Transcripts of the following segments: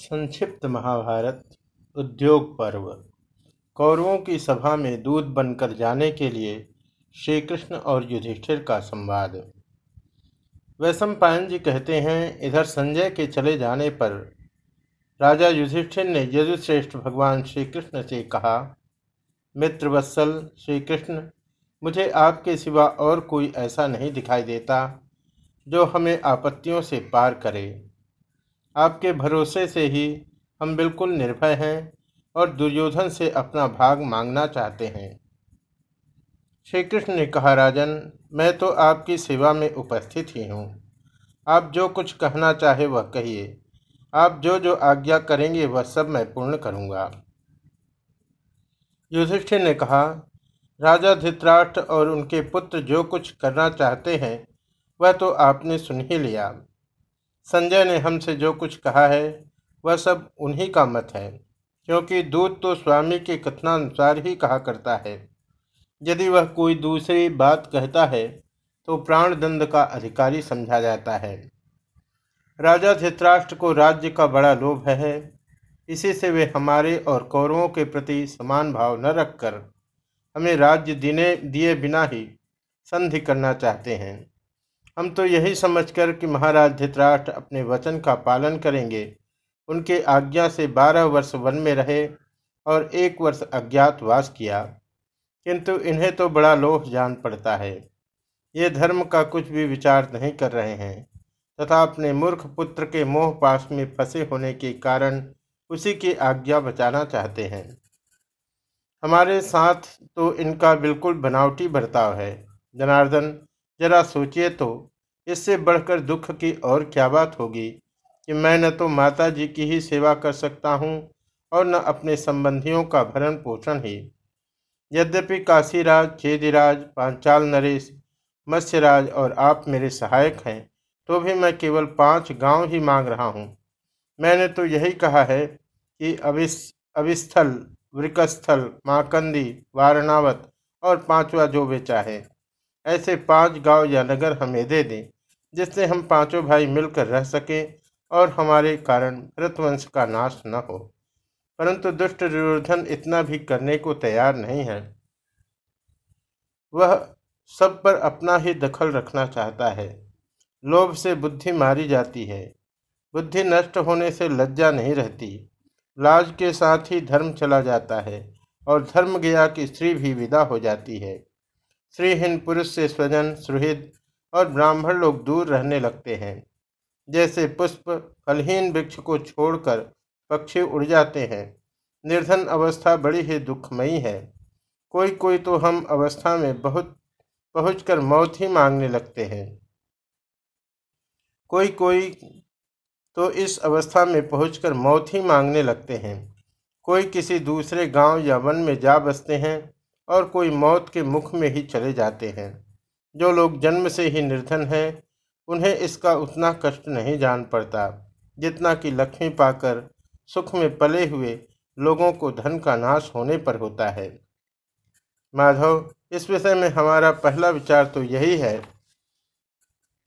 संक्षिप्त महाभारत, उद्योग पर्व। कौरवों की सभा में दूध बनकर जाने के लिए श्री कृष्ण और युधिष्ठिर का संवाद। वैशंपायन जी कहते हैं, इधर संजय के चले जाने पर राजा युधिष्ठिर ने यदुश्रेष्ठ भगवान श्री कृष्ण से कहा मित्रवत्सल श्री कृष्ण मुझे आपके सिवा और कोई ऐसा नहीं दिखाई देता जो हमें आपत्तियों से पार करे। आपके भरोसे से ही हम बिल्कुल निर्भय हैं और दुर्योधन से अपना भाग मांगना चाहते हैं। श्री कृष्ण ने कहा, राजन, मैं तो आपकी सेवा में उपस्थित ही हूँ। आप जो कुछ कहना चाहे वह कहिए। आप जो जो आज्ञा करेंगे वह सब मैं पूर्ण करूँगा। युधिष्ठिर ने कहा, राजा धित्राष्ट्र और उनके पुत्र जो कुछ करना चाहते हैं, वह तो आपने सुन ही लिया। संजय ने हमसे जो कुछ कहा है, वह सब उन्हीं का मत है, क्योंकि दूत तो स्वामी के कथनानुसार ही कहा करता है। यदि वह कोई दूसरी बात कहता है तो प्राण दंड का अधिकारी समझा जाता है। राजा धित्राष्ट्र को राज्य का बड़ा लोभ है। इसी से वे हमारे और कौरवों के प्रति समान भाव न रखकर हमें राज्य दिने, दिए बिना ही संधि करना चाहते हैं। हम तो यही समझकर कि महाराज धित्राष्ट्र अपने वचन का पालन करेंगे। उनके आज्ञा से बारह वर्ष वन में रहे और एक वर्ष अज्ञातवास किया। किंतु इन्हें तो बड़ा लोह जान पड़ता है। ये धर्म का कुछ भी विचार नहीं कर रहे हैं। तथा अपने मूर्ख पुत्र के मोह पास में फंसे होने के कारण उसी की आज्ञा बचाना चाहते हैं। हमारे साथ तो इनका बिल्कुल बनावटी बर्ताव है। जनार्दन, जरा सोचिए तो इससे बढ़कर दुख की और क्या बात होगी कि मैं न तो माता जी की ही सेवा कर सकता हूँ और न अपने संबंधियों का भरण पोषण ही। यद्यपि काशीराज चेदिराज पांचाल नरेश, मत्स्यराज और आप मेरे सहायक हैं तो भी मैं केवल पाँच गाँव ही मांग रहा हूँ। मैंने तो यही कहा है कि अविस, अविस्थल, वृकस्थल, माकंदी, वारणावत और पांचवा जो बेचा है ऐसे पाँच गाँव या नगर हमें दे दें। जिससे हम पाँचों भाई मिलकर रह सकें और हमारे कारण भरतवंश का नाश न हो। परंतु दुष्ट दुर्योधन इतना भी करने को तैयार नहीं है। वह सब पर अपना ही दखल रखना चाहता है। लोभ से बुद्धि मारी जाती है। बुद्धि नष्ट होने से लज्जा नहीं रहती। लाज के साथ ही धर्म चला जाता है और धर्म गया की स्त्री भी विदा हो जाती है। श्रीहीन पुरुष से स्वजन सुहृद और ब्राह्मण लोग दूर रहने लगते हैं। जैसे पुष्प फलहीन वृक्ष को छोड़कर पक्षी उड़ जाते हैं। निर्धन अवस्था बड़ी ही दुखमयी है। कोई कोई तो हम अवस्था में बहुत, पहुंचकर मौत ही मांगने लगते हैं। कोई कोई तो इस अवस्था में पहुंचकर मौत ही मांगने लगते हैं। कोई किसी दूसरे गाँव या वन में जा बसते हैं और कोई मौत के मुख में ही चले जाते हैं। जो लोग जन्म से ही निर्धन हैं, उन्हें इसका उतना कष्ट नहीं जान पड़ता, जितना कि लक्ष्मी पाकर सुख में पले हुए लोगों को धन का नाश होने पर होता है। माधव, इस विषय में हमारा पहला विचार तो यही है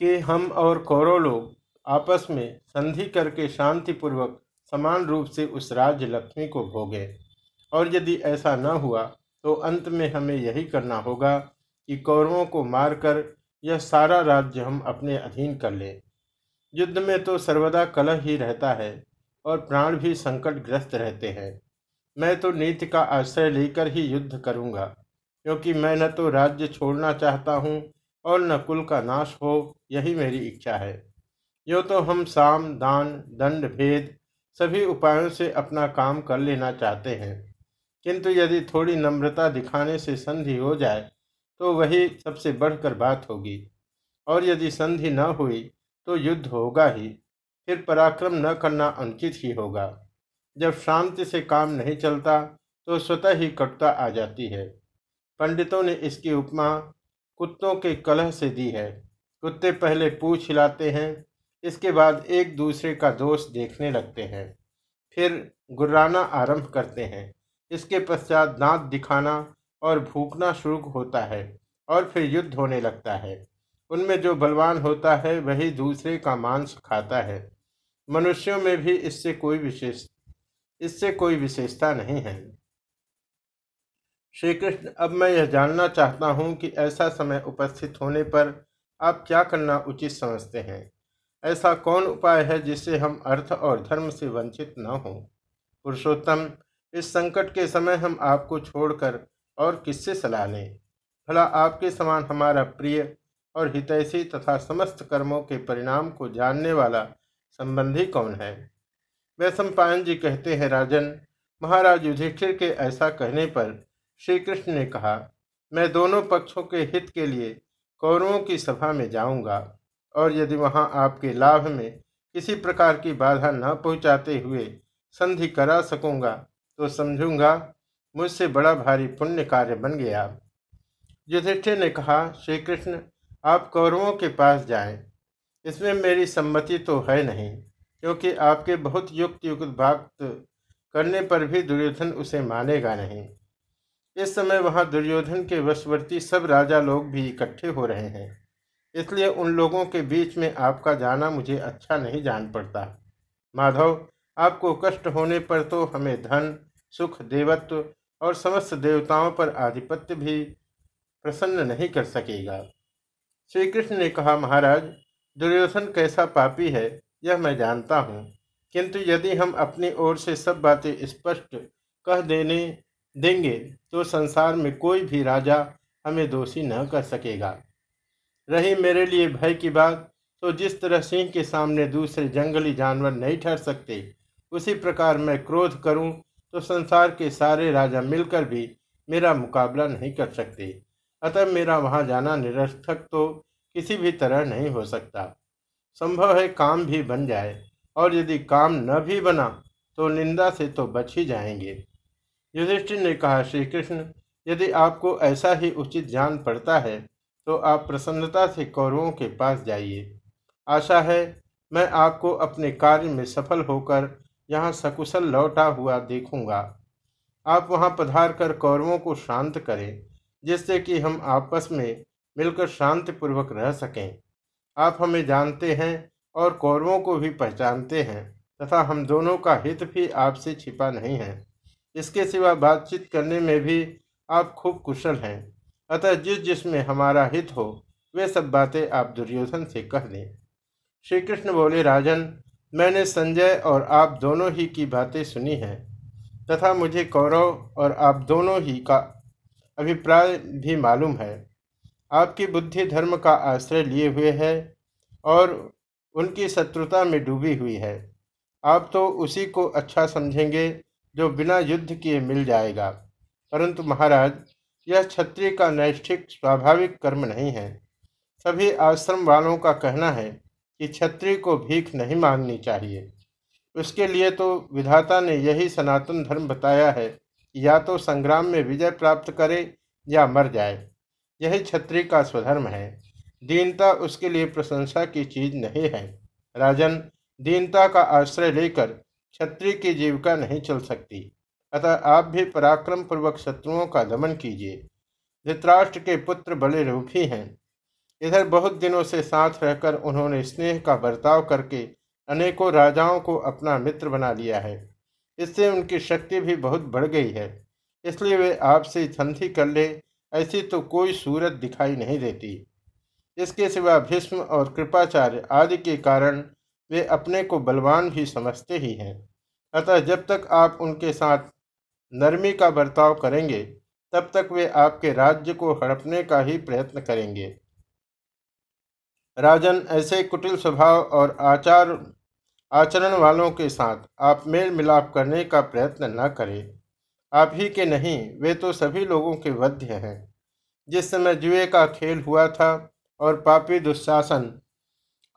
कि हम और कौरव लोग आपस में संधि करके शांतिपूर्वक समान रूप से उस राज्य लक्ष्मी को भोगे। और यदि ऐसा न हुआ तो अंत में हमें यही करना होगा कि कौरवों को मारकर यह सारा राज्य हम अपने अधीन कर लें। युद्ध में तो सर्वदा कलह ही रहता है और प्राण भी संकटग्रस्त रहते हैं। मैं तो नीति का आश्रय लेकर ही युद्ध करूँगा, क्योंकि मैं न तो राज्य छोड़ना चाहता हूँ और न कुल का नाश हो, यही मेरी इच्छा है। यो तो हम साम, दान, दंड, भेद सभी उपायों से अपना काम कर लेना चाहते हैं, किंतु यदि थोड़ी नम्रता दिखाने से संधि हो जाए तो वही सबसे बढ़कर बात होगी। और यदि संधि न हुई तो युद्ध होगा ही। फिर पराक्रम न करना अनुचित ही होगा। जब शांति से काम नहीं चलता तो स्वतः ही कटुता आ जाती है। पंडितों ने इसकी उपमा कुत्तों के कलह से दी है। कुत्ते पहले पूछ हिलाते हैं, इसके बाद एक दूसरे का दोष देखने लगते हैं। फिर गुर्राना आरंभ करते हैं। इसके पश्चात दांत दिखाना और भूखना शुरू होता है और फिर युद्ध होने लगता है। उनमें जो बलवान होता है, वही दूसरे का मांस खाता है। मनुष्यों में भी इससे कोई विशेष, इससे कोई विशेषता नहीं है। श्री कृष्ण अब मैं यह जानना चाहता हूँ कि ऐसा समय उपस्थित होने पर आप क्या करना उचित समझते हैं? ऐसा कौन उपाय है जिससे हम अर्थ और धर्म से वंचित न हों? पुरुषोत्तम, इस संकट के समय हम आपको छोड़कर और किससे सलाह लें? भला आपके समान हमारा प्रिय और हितैषी तथा समस्त कर्मों के परिणाम को जानने वाला संबंधी कौन है? वैश्व पायन जी कहते हैं, राजन, महाराज युधिष्ठिर के ऐसा कहने पर श्री कृष्ण ने कहा, मैं दोनों पक्षों के हित के लिए कौरवों की सभा में जाऊँगा और यदि वहाँ आपके लाभ में किसी प्रकार की बाधा न पहुंचाते हुए संधि करा सकूँगा तो समझूँगा मुझसे बड़ा भारी पुण्य कार्य बन गया। युधिष्ठिर ने कहा श्री कृष्ण आप कौरवों के पास जाएँ। इसमें मेरी सम्मति तो है नहीं, क्योंकि आपके बहुत युक्त युक्त बात करने पर भी दुर्योधन उसे मानेगा नहीं। इस समय वहाँ दुर्योधन के वशवर्ती सब राजा लोग भी इकट्ठे हो रहे हैं। इसलिए उन लोगों के बीच में आपका जाना मुझे अच्छा नहीं जान पड़ता। माधव, आपको कष्ट होने पर तो हमें धन, सुख, देवत्व और समस्त देवताओं पर आधिपत्य भी प्रसन्न नहीं कर सकेगा। श्री कृष्ण ने कहा, महाराज, दुर्योधन कैसा पापी है, यह मैं जानता हूँ। किंतु यदि हम अपनी ओर से सब बातें स्पष्ट कह देने, देंगे तो संसार में कोई भी राजा हमें दोषी न कर सकेगा। रही मेरे लिए भय की बात तो जिस तरह सिंह के सामने दूसरे जंगली जानवर नहीं ठहर सकते, उसी प्रकार मैं क्रोध करूँ तो संसार के सारे राजा मिलकर भी मेरा मुकाबला नहीं कर सकते। अतः मेरा वहाँ जाना निरर्थक तो किसी भी तरह नहीं हो सकता। संभव है काम भी बन जाए, और यदि काम न भी बना तो निंदा से तो बच ही जाएँगे। युधिष्ठिर ने कहा श्री कृष्ण यदि आपको ऐसा ही उचित जान पड़ता है तो आप प्रसन्नता से कौरवों के पास जाइए। आशा है, मैं आपको अपने कार्य में सफल होकर यहाँ सकुशल लौटा हुआ देखूँगा। आप वहाँ पधार कर कौरवों को शांत करें, जिससे कि हम आपस में मिलकर शांतिपूर्वक रह सकें। आप हमें जानते हैं और कौरवों को भी पहचानते हैं, तथा हम दोनों का हित भी आपसे छिपा नहीं है। इसके सिवा बातचीत करने में भी आप खूब कुशल हैं। अतः जिस जिसमें हमारा हित हो, वे सब बातें आप दुर्योधन से कह दें। श्री कृष्ण बोले, राजन मैंने संजय और आप दोनों ही की बातें सुनी हैं, तथा मुझे कौरव और आप दोनों ही का अभिप्राय भी मालूम है। आपकी बुद्धि धर्म का आश्रय लिए हुए है और उनकी शत्रुता में डूबी हुई है। आप तो उसी को अच्छा समझेंगे जो बिना युद्ध किए मिल जाएगा। परंतु महाराज, यह क्षत्रिय का नैष्ठिक, स्वाभाविक कर्म नहीं है। सभी आश्रम वालों का कहना है कि क्षत्रिय को भीख नहीं मांगनी चाहिए। उसके लिए तो विधाता ने यही सनातन धर्म बताया है या तो संग्राम में विजय प्राप्त करे या मर जाए। यही क्षत्रिय का स्वधर्म है। दीनता उसके लिए प्रशंसा की चीज़ नहीं है। राजन, दीनता का आश्रय लेकर क्षत्रिय की जीविका नहीं चल सकती। अतः आप भी पराक्रम पूर्वक शत्रुओं का दमन कीजिए। धृतराष्ट्र के पुत्र बड़े रूपी हैं। इधर बहुत दिनों से साथ रहकर उन्होंने स्नेह का बर्ताव करके अनेकों राजाओं को अपना मित्र बना लिया है। इससे उनकी शक्ति भी बहुत बढ़ गई है। इसलिए वे आपसे संधि कर ले, ऐसी तो कोई सूरत दिखाई नहीं देती। इसके सिवा भीष्म और कृपाचार्य आदि के कारण वे अपने को बलवान भी समझते ही हैं। अतः जब तक आप उनके साथ नरमी का बर्ताव करेंगे, तब तक वे आपके राज्य को हड़पने का ही प्रयत्न करेंगे। राजन, ऐसे कुटिल स्वभाव और आचार, आचरण वालों के साथ आप मेल मिलाप करने का प्रयत्न न करें। आप ही के नहीं, वे तो सभी लोगों के वध्य हैं। जिस समय जुए का खेल हुआ था और पापी दुशासन,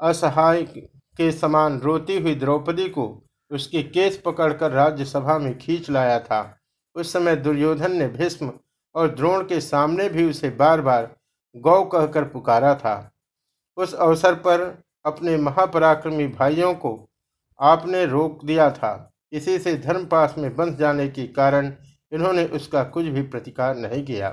असहाय के समान रोती हुई द्रौपदी को उसकी केस पकड़कर राज्यसभा में खींच लाया था, उस समय दुर्योधन ने भीष्म और द्रोण के सामने भी उसे बार बार गौ कहकर पुकारा था। उस अवसर पर अपने महापराक्रमी भाइयों को आपने रोक दिया था। इसी से धर्मपास में बंध जाने के कारण इन्होंने उसका कुछ भी प्रतिकार नहीं किया।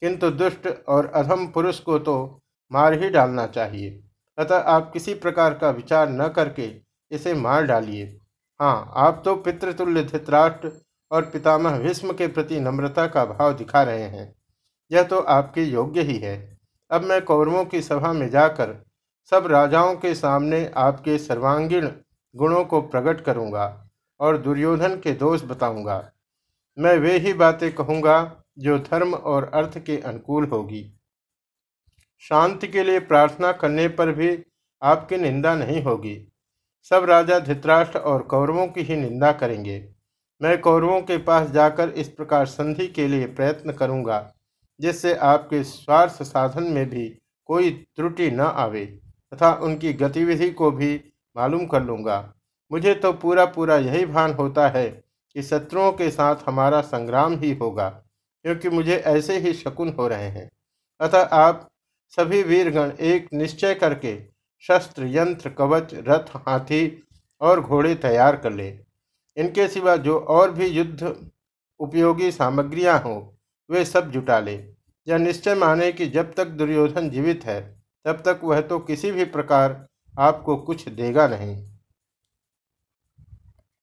किंतु दुष्ट और अधम पुरुष को तो मार ही डालना चाहिए। अतः आप किसी प्रकार का विचार न करके इसे मार डालिए। हाँ आप तो पितृतुल्य धृतराष्ट्र और पितामह भीष्म के प्रति नम्रता का भाव दिखा रहे हैं। यह तो आपके योग्य ही है। अब मैं कौरवों की सभा में जाकर सब राजाओं के सामने आपके सर्वांगीण गुणों को प्रकट करूँगा और दुर्योधन के दोष बताऊँगा। मैं वे ही बातें कहूँगा जो धर्म और अर्थ के अनुकूल होगी। शांति के लिए प्रार्थना करने पर भी आपकी निंदा नहीं होगी। सब राजा धृतराष्ट्र और कौरवों की ही निंदा करेंगे। मैं कौरवों के पास जाकर इस प्रकार संधि के लिए प्रयत्न करूँगा। जिससे आपके स्वार्थ साधन में भी कोई त्रुटि न आवे, तथा उनकी गतिविधि को भी मालूम कर लूँगा। मुझे तो पूरा पूरा यही भान होता है कि शत्रुओं के साथ हमारा संग्राम ही होगा, क्योंकि मुझे ऐसे ही शकुन हो रहे हैं। अतः आप सभी वीरगण एक निश्चय करके शस्त्र, यंत्र, कवच, रथ, हाथी और घोड़े तैयार कर ले। इनके सिवा जो और भी युद्ध उपयोगी सामग्रियाँ हों वे सब जुटा ले। यह निश्चय माने कि जब तक दुर्योधन जीवित है, तब तक वह तो किसी भी प्रकार आपको कुछ देगा नहीं।